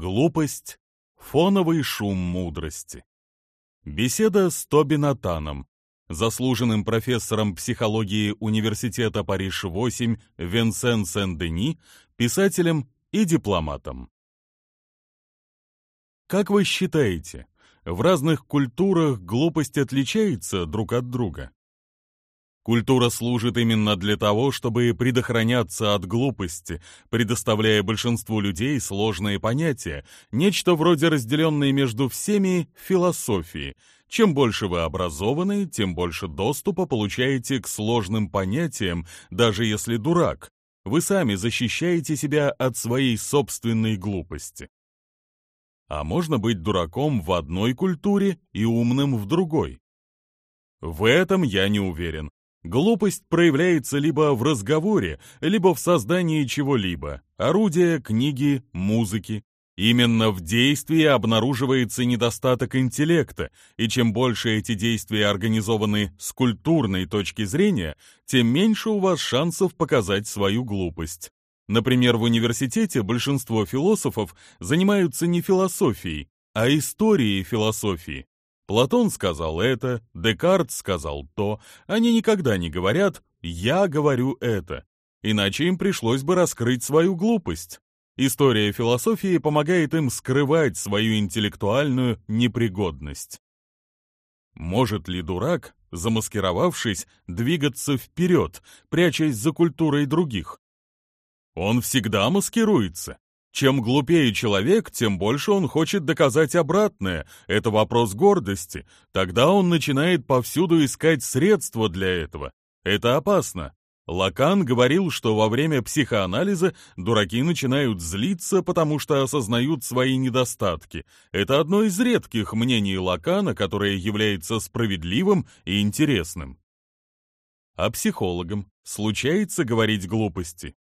Глупость — фоновый шум мудрости. Беседа с Тоби Натаном, заслуженным профессором психологии Университета Париж-8 Венсен Сен-Дени, писателем и дипломатом. Как вы считаете, в разных культурах глупость отличается друг от друга? Культура служит именно для того, чтобы предохраняться от глупости, предоставляя большинству людей сложные понятия, нечто вроде разделенной между всеми философии. Чем больше вы образованы, тем больше доступа получаете к сложным понятиям, даже если дурак. Вы сами защищаете себя от своей собственной глупости. А можно быть дураком в одной культуре и умным в другой? В этом я не уверен. Глупость проявляется либо в разговоре, либо в создании чего-либо, орудия, книги, музыки. Именно в действии обнаруживается недостаток интеллекта, и чем больше эти действия организованы с культурной точки зрения, тем меньше у вас шансов показать свою глупость. Например, в университете большинство философов занимаются не философией, а историей философии. Платон сказал это, Декарт сказал то, они никогда не говорят «я говорю это», иначе им пришлось бы раскрыть свою глупость. История философии помогает им скрывать свою интеллектуальную непригодность. Может ли дурак, замаскировавшись, двигаться вперед, прячась за культурой других? Он всегда маскируется. Чем глупее человек, тем больше он хочет доказать обратное. Это вопрос гордости. Тогда он начинает повсюду искать средства для этого. Это опасно. Лакан говорил, что во время психоанализа дураки начинают злиться, потому что осознают свои недостатки. Это одно из редких мнений Лакана, которое является справедливым и интересным. А психологам случается говорить глупости?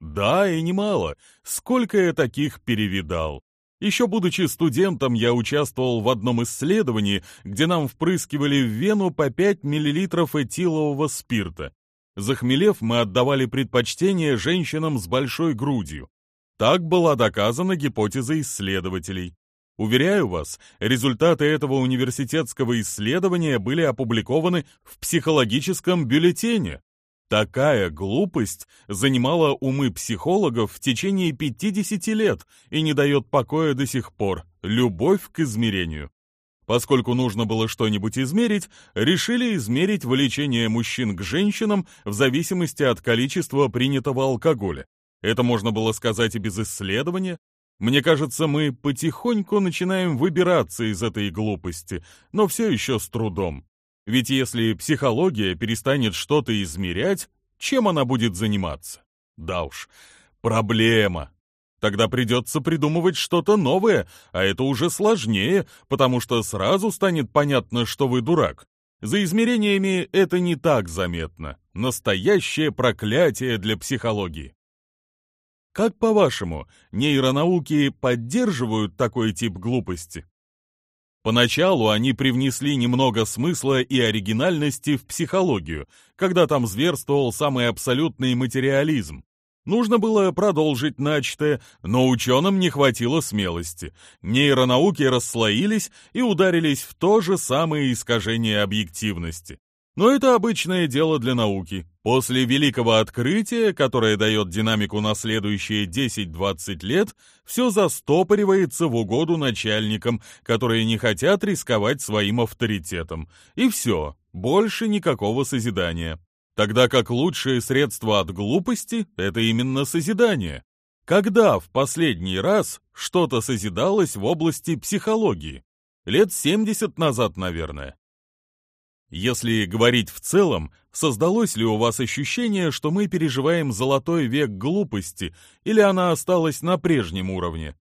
Да, и немало. Сколько я таких перевидал. Еще будучи студентом, я участвовал в одном исследовании, где нам впрыскивали в вену по 5 мл этилового спирта. Захмелев, мы отдавали предпочтение женщинам с большой грудью. Так была доказана гипотеза исследователей. Уверяю вас, результаты этого университетского исследования были опубликованы в психологическом бюллетене. Такая глупость занимала умы психологов в течение 50 лет и не дает покоя до сих пор. Любовь к измерению. Поскольку нужно было что-нибудь измерить, решили измерить влечение мужчин к женщинам в зависимости от количества принятого алкоголя. Это можно было сказать и без исследования. Мне кажется, мы потихоньку начинаем выбираться из этой глупости, но все еще с трудом. Ведь если психология перестанет что-то измерять, чем она будет заниматься? Да уж, проблема. Тогда придется придумывать что-то новое, а это уже сложнее, потому что сразу станет понятно, что вы дурак. За измерениями это не так заметно. Настоящее проклятие для психологии. Как по-вашему, нейронауки поддерживают такой тип глупости? Поначалу они привнесли немного смысла и оригинальности в психологию, когда там зверствовал самый абсолютный материализм. Нужно было продолжить начатое, но ученым не хватило смелости. Нейронауки расслоились и ударились в то же самое искажение объективности. Но это обычное дело для науки. После великого открытия, которое дает динамику на следующие 10-20 лет, все застопоривается в угоду начальникам, которые не хотят рисковать своим авторитетом. И все, больше никакого созидания. Тогда как лучшее средство от глупости — это именно созидание. Когда в последний раз что-то созидалось в области психологии? Лет 70 назад, наверное. Если говорить в целом, создалось ли у вас ощущение, что мы переживаем золотой век глупости, или она осталась на прежнем уровне?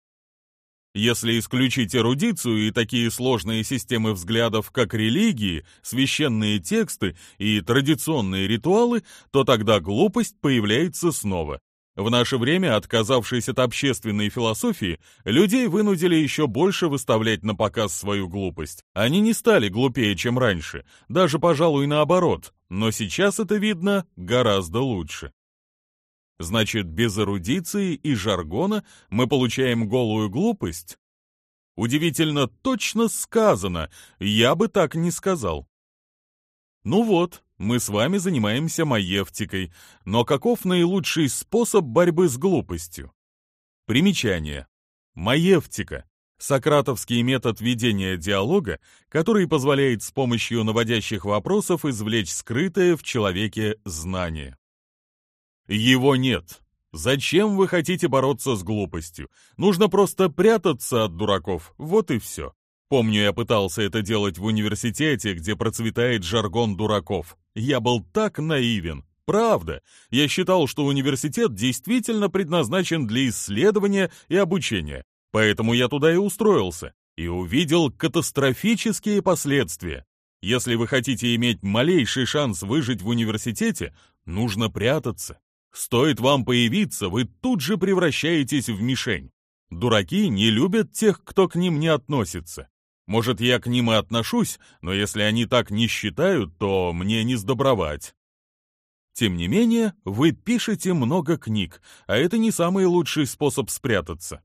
Если исключить эрудицию и такие сложные системы взглядов, как религии, священные тексты и традиционные ритуалы, то тогда глупость появляется снова. В наше время, отказавшись от общественной философии, людей вынудили еще больше выставлять на показ свою глупость. Они не стали глупее, чем раньше, даже, пожалуй, наоборот, но сейчас это видно гораздо лучше. Значит, без эрудиции и жаргона мы получаем голую глупость? Удивительно точно сказано, я бы так не сказал. Ну вот, мы с вами занимаемся маевтикой, но каков наилучший способ борьбы с глупостью? Примечание. Маевтика – сократовский метод ведения диалога, который позволяет с помощью наводящих вопросов извлечь скрытое в человеке знание. Его нет. Зачем вы хотите бороться с глупостью? Нужно просто прятаться от дураков, вот и все. Помню, я пытался это делать в университете, где процветает жаргон дураков. Я был так наивен. Правда, я считал, что университет действительно предназначен для исследования и обучения. Поэтому я туда и устроился. И увидел катастрофические последствия. Если вы хотите иметь малейший шанс выжить в университете, нужно прятаться. Стоит вам появиться, вы тут же превращаетесь в мишень. Дураки не любят тех, кто к ним не относится. Может, я к ним и отношусь, но если они так не считают, то мне не сдобровать. Тем не менее, вы пишете много книг, а это не самый лучший способ спрятаться.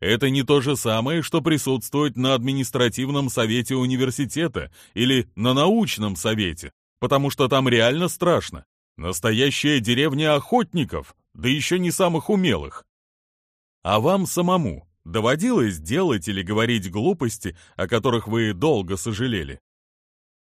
Это не то же самое, что присутствовать на административном совете университета или на научном совете, потому что там реально страшно. Настоящая деревня охотников, да еще не самых умелых. А вам самому доводилось делать или говорить глупости, о которых вы долго сожалели?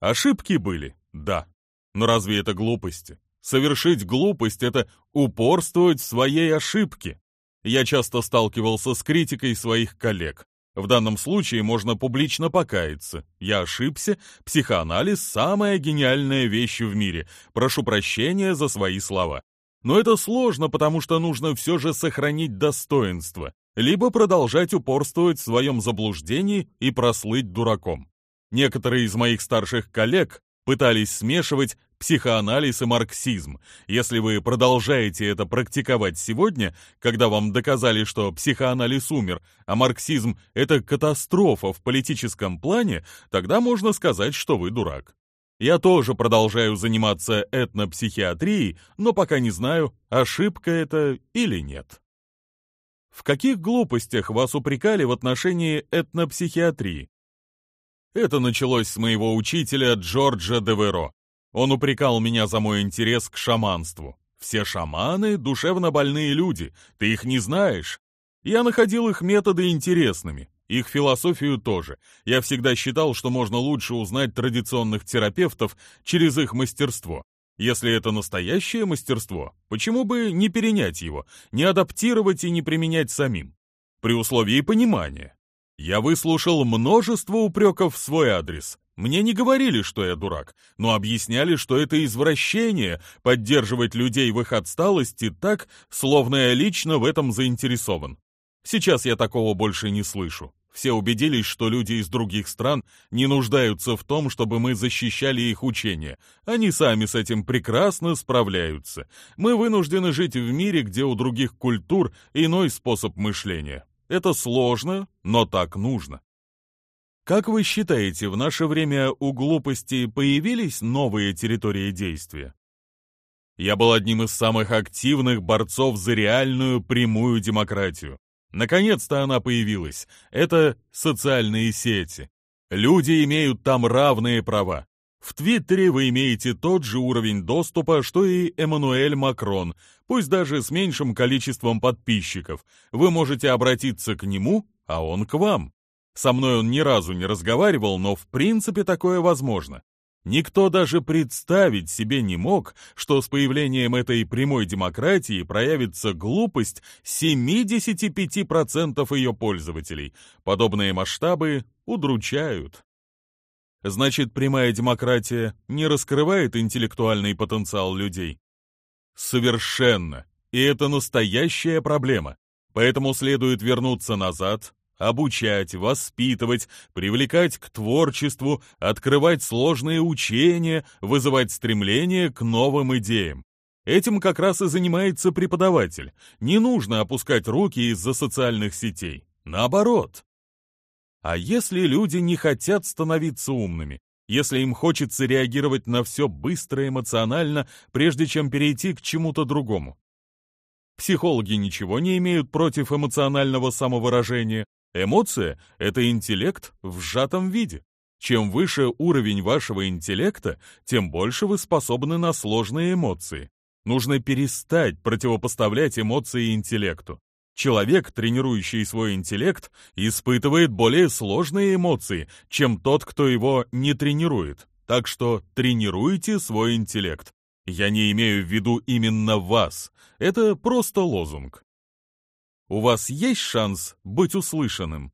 Ошибки были? Да. Но разве это глупости? Совершить глупость — это упорствовать в своей ошибке. Я часто сталкивался с критикой своих коллег. В данном случае можно публично покаяться. Я ошибся, психоанализ – самая гениальная вещь в мире. Прошу прощения за свои слова. Но это сложно, потому что нужно все же сохранить достоинство, либо продолжать упорствовать в своем заблуждении и прослыть дураком. Некоторые из моих старших коллег пытались смешивать психоанализ и марксизм. Если вы продолжаете это практиковать сегодня, когда вам доказали, что психоанализ умер, а марксизм — это катастрофа в политическом плане, тогда можно сказать, что вы дурак. Я тоже продолжаю заниматься этнопсихиатрией, но пока не знаю, ошибка это или нет. В каких глупостях вас упрекали в отношении этнопсихиатрии? Это началось с моего учителя Джорджа Деверо. Он упрекал меня за мой интерес к шаманству. Все шаманы — душевно больные люди, ты их не знаешь. Я находил их методы интересными, их философию тоже. Я всегда считал, что можно лучше узнать традиционных терапевтов через их мастерство. Если это настоящее мастерство, почему бы не перенять его, не адаптировать и не применять самим? При условии понимания. Я выслушал множество упреков в свой адрес. Мне не говорили, что я дурак, но объясняли, что это извращение поддерживать людей в их отсталости так, словно я лично в этом заинтересован. Сейчас я такого больше не слышу. Все убедились, что люди из других стран не нуждаются в том, чтобы мы защищали их учения. Они сами с этим прекрасно справляются. Мы вынуждены жить в мире, где у других культур иной способ мышления. Это сложно, но так нужно. Как вы считаете, в наше время у глупости появились новые территории действия? Я был одним из самых активных борцов за реальную прямую демократию. Наконец-то она появилась. Это социальные сети. Люди имеют там равные права. В Твиттере вы имеете тот же уровень доступа, что и Эммануэль Макрон, пусть даже с меньшим количеством подписчиков. Вы можете обратиться к нему, а он к вам. Со мной он ни разу не разговаривал, но в принципе такое возможно. Никто даже представить себе не мог, что с появлением этой прямой демократии проявится глупость 75% ее пользователей. Подобные масштабы удручают. Значит, прямая демократия не раскрывает интеллектуальный потенциал людей? Совершенно. И это настоящая проблема. Поэтому следует вернуться назад, обучать, воспитывать, привлекать к творчеству, открывать сложные учения, вызывать стремление к новым идеям. Этим как раз и занимается преподаватель. Не нужно опускать руки из-за социальных сетей. Наоборот, а если люди не хотят становиться умными? Если им хочется реагировать на все быстро эмоционально, прежде чем перейти к чему-то другому? Психологи ничего не имеют против эмоционального самовыражения. Эмоция — это интеллект в сжатом виде. Чем выше уровень вашего интеллекта, тем больше вы способны на сложные эмоции. Нужно перестать противопоставлять эмоции интеллекту. Человек, тренирующий свой интеллект, испытывает более сложные эмоции, чем тот, кто его не тренирует. Так что тренируйте свой интеллект. Я не имею в виду именно вас. Это просто лозунг. У вас есть шанс быть услышанным?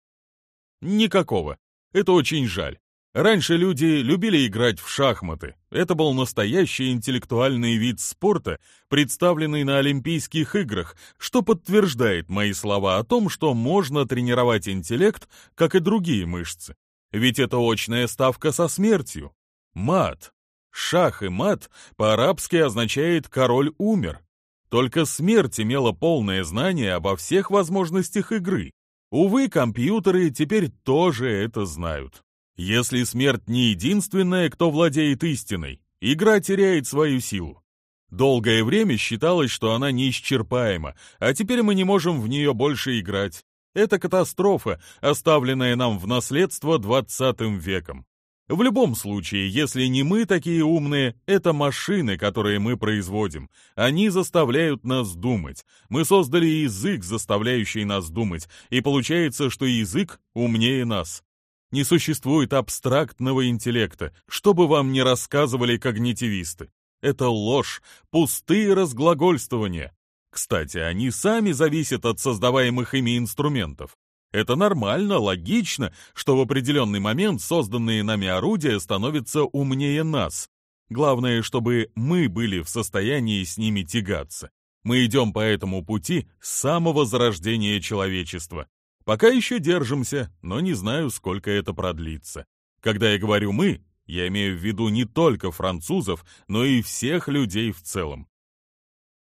Никакого. Это очень жаль. Раньше люди любили играть в шахматы. Это был настоящий интеллектуальный вид спорта, представленный на Олимпийских играх, что подтверждает мои слова о том, что можно тренировать интеллект, как и другие мышцы. Ведь это очная ставка со смертью. Мат. Шах и мат по-арабски означает «король умер». Только смерть имела полное знание обо всех возможностях игры. Увы, компьютеры теперь тоже это знают. Если смерть не единственная, кто владеет истиной, игра теряет свою силу. Долгое время считалось, что она неисчерпаема, а теперь мы не можем в нее больше играть. Это катастрофа, оставленная нам в наследство 20 веком. В любом случае, если не мы такие умные, это машины, которые мы производим. Они заставляют нас думать. Мы создали язык, заставляющий нас думать, и получается, что язык умнее нас. Не существует абстрактного интеллекта, что бы вам ни рассказывали когнитивисты. Это ложь, пустые разглагольствования. Кстати, они сами зависят от создаваемых ими инструментов. Это нормально, логично, что в определенный момент созданные нами орудия становятся умнее нас. Главное, чтобы мы были в состоянии с ними тягаться. Мы идем по этому пути с самого зарождения человечества. Пока еще держимся, но не знаю, сколько это продлится. Когда я говорю «мы», я имею в виду не только французов, но и всех людей в целом.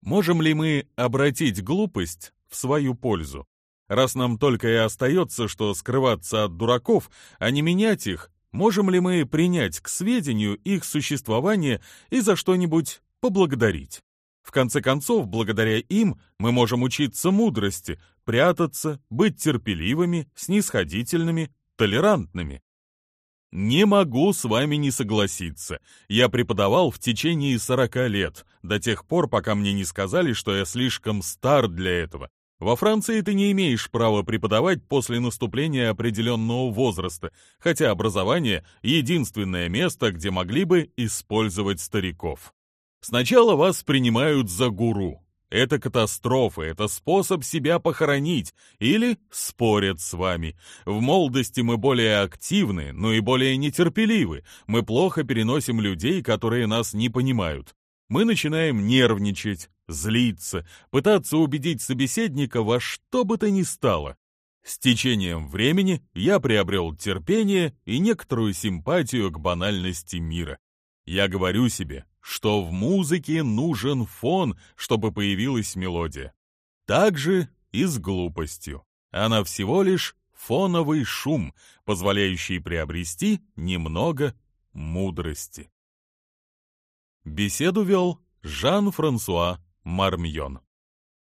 Можем ли мы обратить глупость в свою пользу? Раз нам только и остается, что скрываться от дураков, а не менять их, можем ли мы принять к сведению их существование и за что-нибудь поблагодарить? В конце концов, благодаря им мы можем учиться мудрости, прятаться, быть терпеливыми, снисходительными, толерантными. Не могу с вами не согласиться. Я преподавал в течение 40 лет, до тех пор, пока мне не сказали, что я слишком стар для этого. Во Франции ты не имеешь права преподавать после наступления определенного возраста, хотя образование — единственное место, где могли бы использовать стариков. Сначала вас принимают за гуру. Это катастрофа, это способ себя похоронить, или спорят с вами. В молодости мы более активны, но и более нетерпеливы. Мы плохо переносим людей, которые нас не понимают. Мы начинаем нервничать, злиться, пытаться убедить собеседника во что бы то ни стало. С течением времени я приобрел терпение и некоторую симпатию к банальности мира. Я говорю себе, что в музыке нужен фон, чтобы появилась мелодия. Так же и с глупостью. Она всего лишь фоновый шум, позволяющий приобрести немного мудрости. Беседу вел Жан-Франсуа Мармьон.